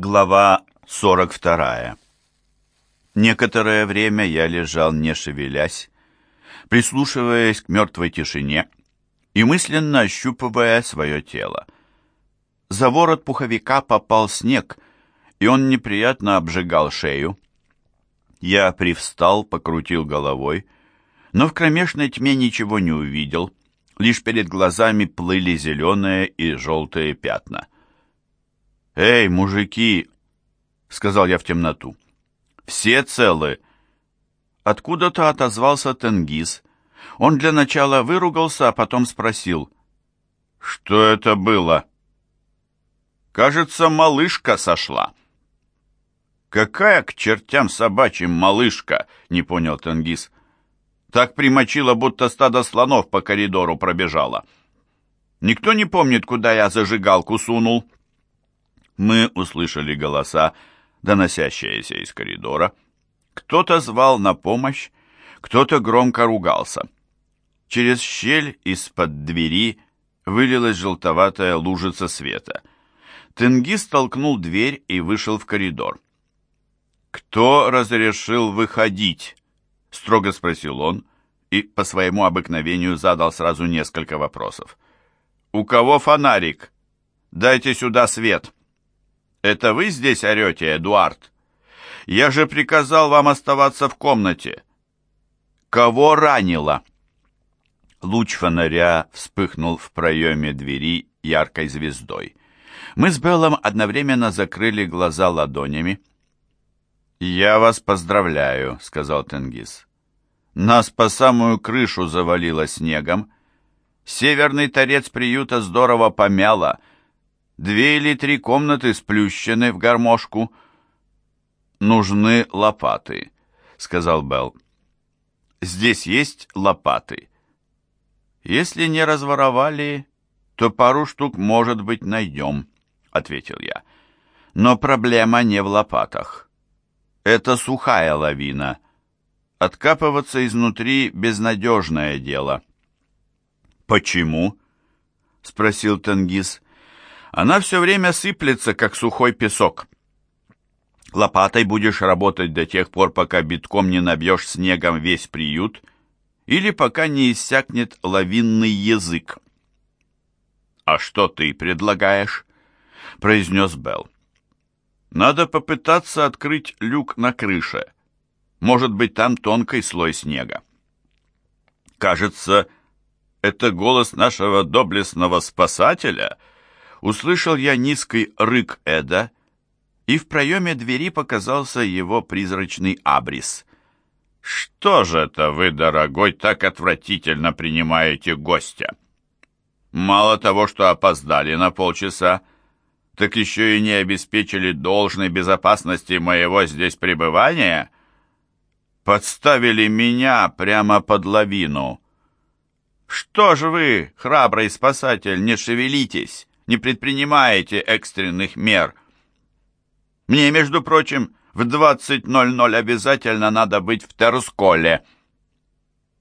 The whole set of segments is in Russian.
Глава 42. Некоторое время я лежал, не шевелясь, прислушиваясь к мертвой тишине и мысленно ощупывая свое тело. За ворот пуховика попал снег, и он неприятно обжигал шею. Я привстал, покрутил головой, но в кромешной тьме ничего не увидел, лишь перед глазами плыли зеленые и желтые пятна — «Эй, мужики!» — сказал я в темноту. «Все целы!» Откуда-то отозвался Тенгиз. Он для начала выругался, а потом спросил. «Что это было?» «Кажется, малышка сошла». «Какая к чертям собачьим малышка?» — не понял Тенгиз. «Так примочила, будто стадо слонов по коридору пробежало. Никто не помнит, куда я зажигалку сунул?» Мы услышали голоса, доносящиеся из коридора. Кто-то звал на помощь, кто-то громко ругался. Через щель из-под двери вылилась желтоватая лужица света. Тенгиз толкнул дверь и вышел в коридор. «Кто разрешил выходить?» — строго спросил он и по своему обыкновению задал сразу несколько вопросов. «У кого фонарик? Дайте сюда свет!» «Это вы здесь орете, Эдуард? Я же приказал вам оставаться в комнате. Кого ранило?» Луч фонаря вспыхнул в проеме двери яркой звездой. Мы с Беллом одновременно закрыли глаза ладонями. «Я вас поздравляю», — сказал Тенгиз. «Нас по самую крышу завалило снегом. Северный торец приюта здорово помяло, Две или три комнаты сплющены в гармошку. Нужны лопаты, сказал Белл. Здесь есть лопаты. Если не разворовали, то пару штук, может быть, найдем, ответил я. Но проблема не в лопатах. Это сухая лавина. Откапываться изнутри безнадежное дело. Почему? спросил Тенгиз. Она все время сыплется, как сухой песок. Лопатой будешь работать до тех пор, пока битком не набьешь снегом весь приют, или пока не иссякнет лавинный язык. «А что ты предлагаешь?» — произнес Белл. «Надо попытаться открыть люк на крыше. Может быть, там тонкий слой снега». «Кажется, это голос нашего доблестного спасателя», услышал я низкий рык Эда, и в проеме двери показался его призрачный абрис. «Что же это вы, дорогой, так отвратительно принимаете гостя? Мало того, что опоздали на полчаса, так еще и не обеспечили должной безопасности моего здесь пребывания? Подставили меня прямо под лавину. Что же вы, храбрый спасатель, не шевелитесь? Не предпринимаете экстренных мер. Мне, между прочим, в 20.00 обязательно надо быть в Терсколе.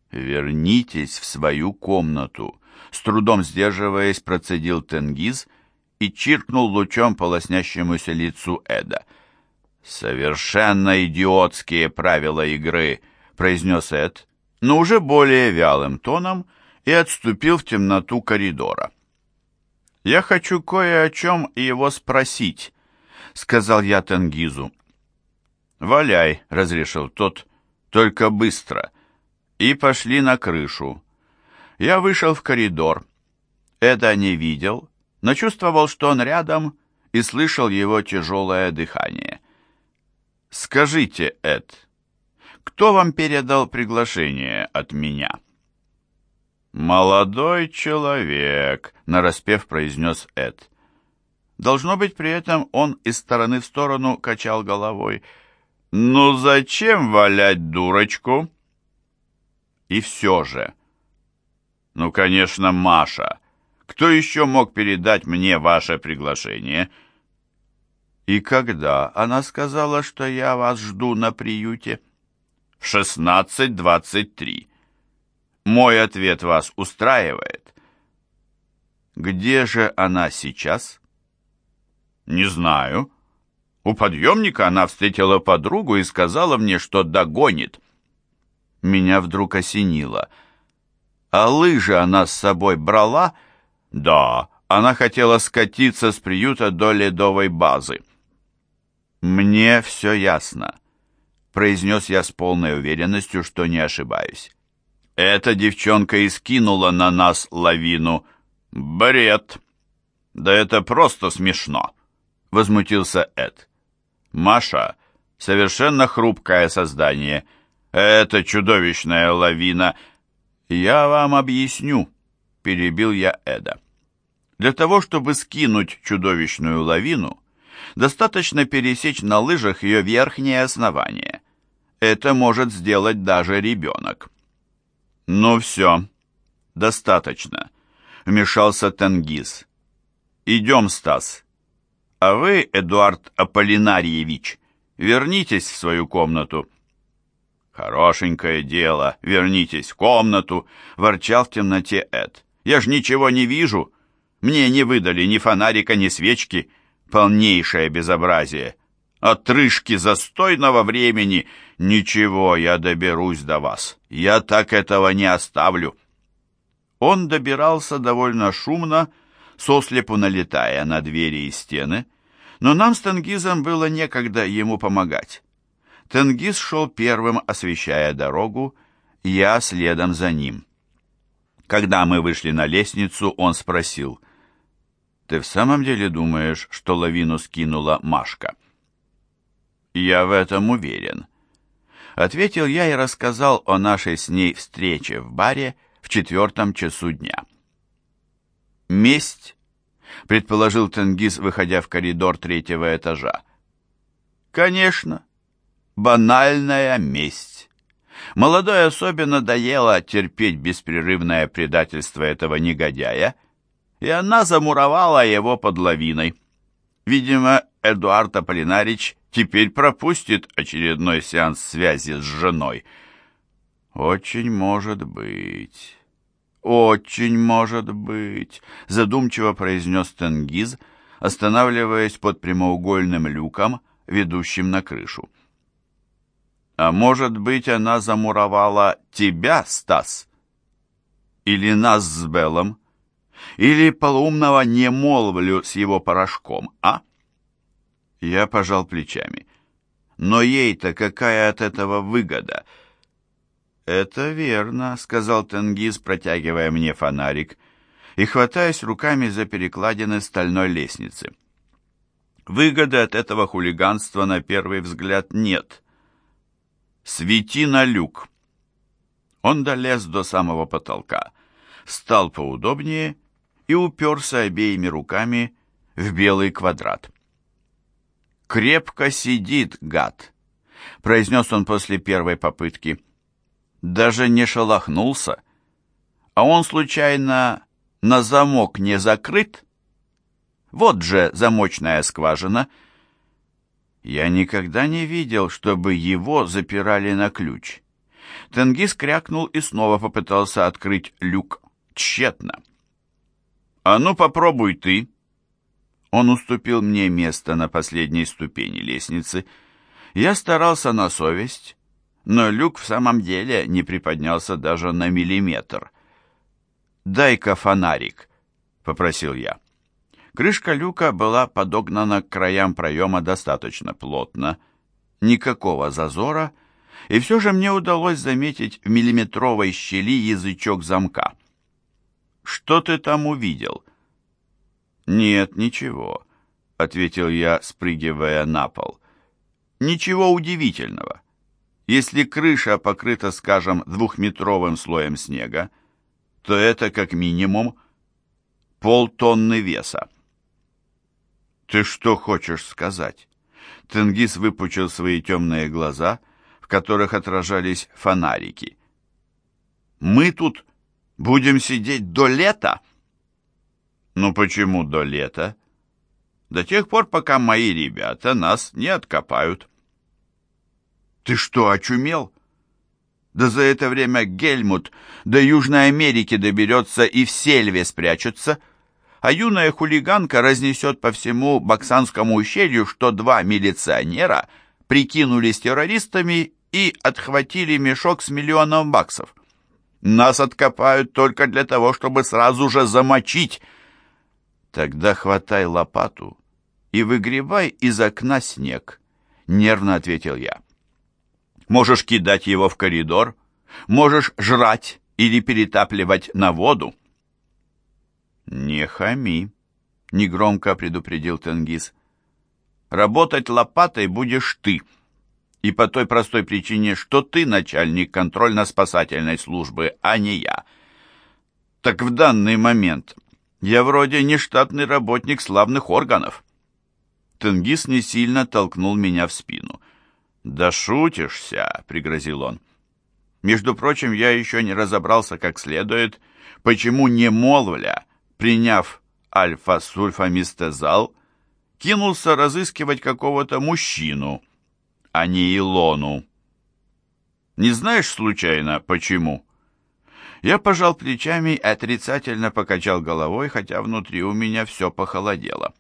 Вернитесь в свою комнату. С трудом сдерживаясь, процедил Тенгиз и чиркнул лучом по лоснящемуся лицу Эда. «Совершенно идиотские правила игры», — произнес Эд, но уже более вялым тоном и отступил в темноту коридора. «Я хочу кое о чем его спросить», — сказал я Тенгизу. «Валяй», — разрешил тот, — «только быстро». И пошли на крышу. Я вышел в коридор. Эда не видел, но чувствовал, что он рядом, и слышал его тяжелое дыхание. «Скажите, Эд, кто вам передал приглашение от меня?» «Молодой человек», — нараспев произнес Эд. Должно быть, при этом он из стороны в сторону качал головой. «Ну зачем валять дурочку?» И все же. «Ну, конечно, Маша. Кто еще мог передать мне ваше приглашение?» «И когда она сказала, что я вас жду на приюте?» «В шестнадцать двадцать три». Мой ответ вас устраивает? Где же она сейчас? Не знаю. У подъемника она встретила подругу и сказала мне, что догонит. Меня вдруг осенило. А лыжи она с собой брала? Да, она хотела скатиться с приюта до ледовой базы. «Мне все ясно», — произнес я с полной уверенностью, что не ошибаюсь. «Эта девчонка и скинула на нас лавину. Бред!» «Да это просто смешно!» — возмутился Эд. «Маша — совершенно хрупкое создание. Это чудовищная лавина. Я вам объясню», — перебил я Эда. «Для того, чтобы скинуть чудовищную лавину, достаточно пересечь на лыжах ее верхнее основание. Это может сделать даже ребенок». «Ну все, достаточно», — вмешался Тенгиз. «Идем, Стас. А вы, Эдуард Аполлинарьевич, вернитесь в свою комнату». «Хорошенькое дело, вернитесь в комнату», — ворчал в темноте Эд. «Я ж ничего не вижу. Мне не выдали ни фонарика, ни свечки. Полнейшее безобразие. Отрыжки застойного времени. Ничего, я доберусь до вас. Я так этого не оставлю». Он добирался довольно шумно, — сослепу налетая на двери и стены, но нам с Тенгизом было некогда ему помогать. Тенгиз шел первым, освещая дорогу, я следом за ним. Когда мы вышли на лестницу, он спросил, «Ты в самом деле думаешь, что лавину скинула Машка?» «Я в этом уверен», — ответил я и рассказал о нашей с ней встрече в баре в четвертом часу дня. «Месть», — предположил Тенгиз, выходя в коридор третьего этажа. «Конечно, банальная месть. Молодой особе надоело терпеть беспрерывное предательство этого негодяя, и она замуровала его под лавиной. Видимо, Эдуард Аполлинарич теперь пропустит очередной сеанс связи с женой. Очень может быть». «Очень может быть», — задумчиво произнес Тенгиз, останавливаясь под прямоугольным люком, ведущим на крышу. «А может быть, она замуровала тебя, Стас? Или нас с Беллом? Или полуумного немолвлю с его порошком, а?» Я пожал плечами. «Но ей-то какая от этого выгода?» «Это верно», — сказал Тенгиз, протягивая мне фонарик и хватаясь руками за перекладины стальной лестницы. «Выгоды от этого хулиганства на первый взгляд нет. Свети на люк». Он долез до самого потолка, встал поудобнее и уперся обеими руками в белый квадрат. «Крепко сидит, гад», — произнес он после первой попытки даже не шелохнулся. А он случайно на замок не закрыт? Вот же замочная скважина. Я никогда не видел, чтобы его запирали на ключ. Тенгиз крякнул и снова попытался открыть люк. Тщетно. «А ну попробуй ты!» Он уступил мне место на последней ступени лестницы. Я старался на совесть, но люк в самом деле не приподнялся даже на миллиметр. «Дай-ка фонарик», — попросил я. Крышка люка была подогнана к краям проема достаточно плотно, никакого зазора, и все же мне удалось заметить в миллиметровой щели язычок замка. «Что ты там увидел?» «Нет, ничего», — ответил я, спрыгивая на пол. «Ничего удивительного. Если крыша покрыта, скажем, двухметровым слоем снега, то это как минимум полтонны веса. «Ты что хочешь сказать?» Тенгиз выпучил свои темные глаза, в которых отражались фонарики. «Мы тут будем сидеть до лета?» «Ну почему до лета?» «До тех пор, пока мои ребята нас не откопают». Ты что, очумел? Да за это время Гельмут до Южной Америки доберется и в сельве спрячется. а юная хулиганка разнесет по всему Баксанскому ущелью, что два милиционера прикинулись террористами и отхватили мешок с миллионом баксов. Нас откопают только для того, чтобы сразу же замочить. Тогда хватай лопату и выгребай из окна снег, нервно ответил я. Можешь кидать его в коридор, можешь жрать или перетапливать на воду. «Не хами», — негромко предупредил Тенгиз. «Работать лопатой будешь ты, и по той простой причине, что ты начальник контрольно-спасательной службы, а не я. Так в данный момент я вроде не штатный работник славных органов». Тенгиз не сильно толкнул меня в спину. «Да шутишься», — пригрозил он. «Между прочим, я еще не разобрался как следует, почему не молвля, приняв альфа-сульфамистезал, кинулся разыскивать какого-то мужчину, а не Илону. Не знаешь, случайно, почему?» Я пожал плечами и отрицательно покачал головой, хотя внутри у меня все похолодело.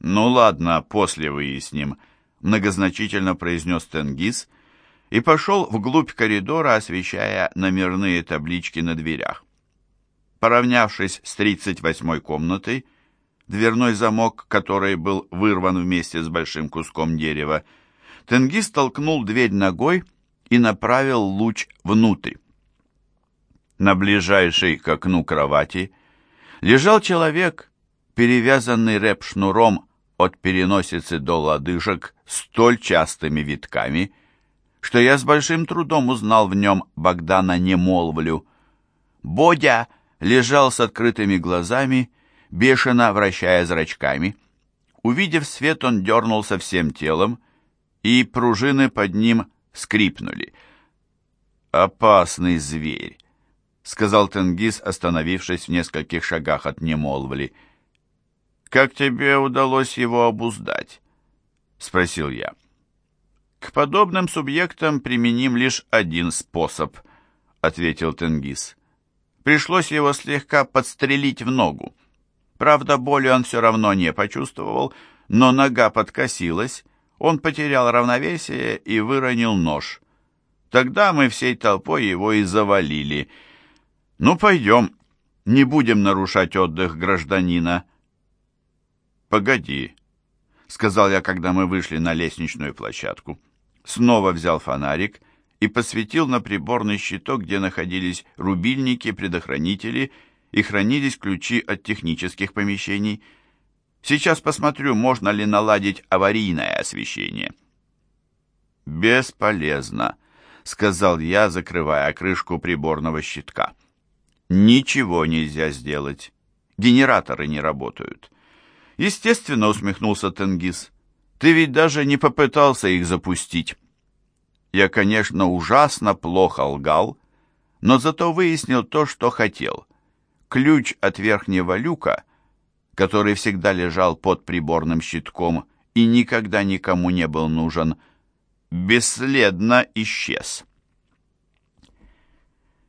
«Ну ладно, после выясним», — многозначительно произнес Тенгиз и пошел вглубь коридора, освещая номерные таблички на дверях. Поравнявшись с 38-й комнатой, дверной замок, который был вырван вместе с большим куском дерева, Тенгиз толкнул дверь ногой и направил луч внутрь. На ближайшей к окну кровати лежал человек, перевязанный рэп-шнуром от переносицы до лодыжек столь частыми витками, что я с большим трудом узнал в нем Богдана Немолвлю. Бодя лежал с открытыми глазами, бешено вращая зрачками. Увидев свет, он дернулся всем телом, и пружины под ним скрипнули. «Опасный зверь», — сказал Тенгиз, остановившись в нескольких шагах от Немолвли. «Как тебе удалось его обуздать?» — спросил я. «К подобным субъектам применим лишь один способ», — ответил Тенгиз. Пришлось его слегка подстрелить в ногу. Правда, боли он все равно не почувствовал, но нога подкосилась, он потерял равновесие и выронил нож. Тогда мы всей толпой его и завалили. «Ну, пойдем, не будем нарушать отдых гражданина», «Погоди», — сказал я, когда мы вышли на лестничную площадку. Снова взял фонарик и посветил на приборный щиток, где находились рубильники, предохранители и хранились ключи от технических помещений. Сейчас посмотрю, можно ли наладить аварийное освещение. «Бесполезно», — сказал я, закрывая крышку приборного щитка. «Ничего нельзя сделать. Генераторы не работают». Естественно, усмехнулся Тенгиз. Ты ведь даже не попытался их запустить. Я, конечно, ужасно плохо лгал, но зато выяснил то, что хотел. Ключ от верхнего люка, который всегда лежал под приборным щитком и никогда никому не был нужен, бесследно исчез.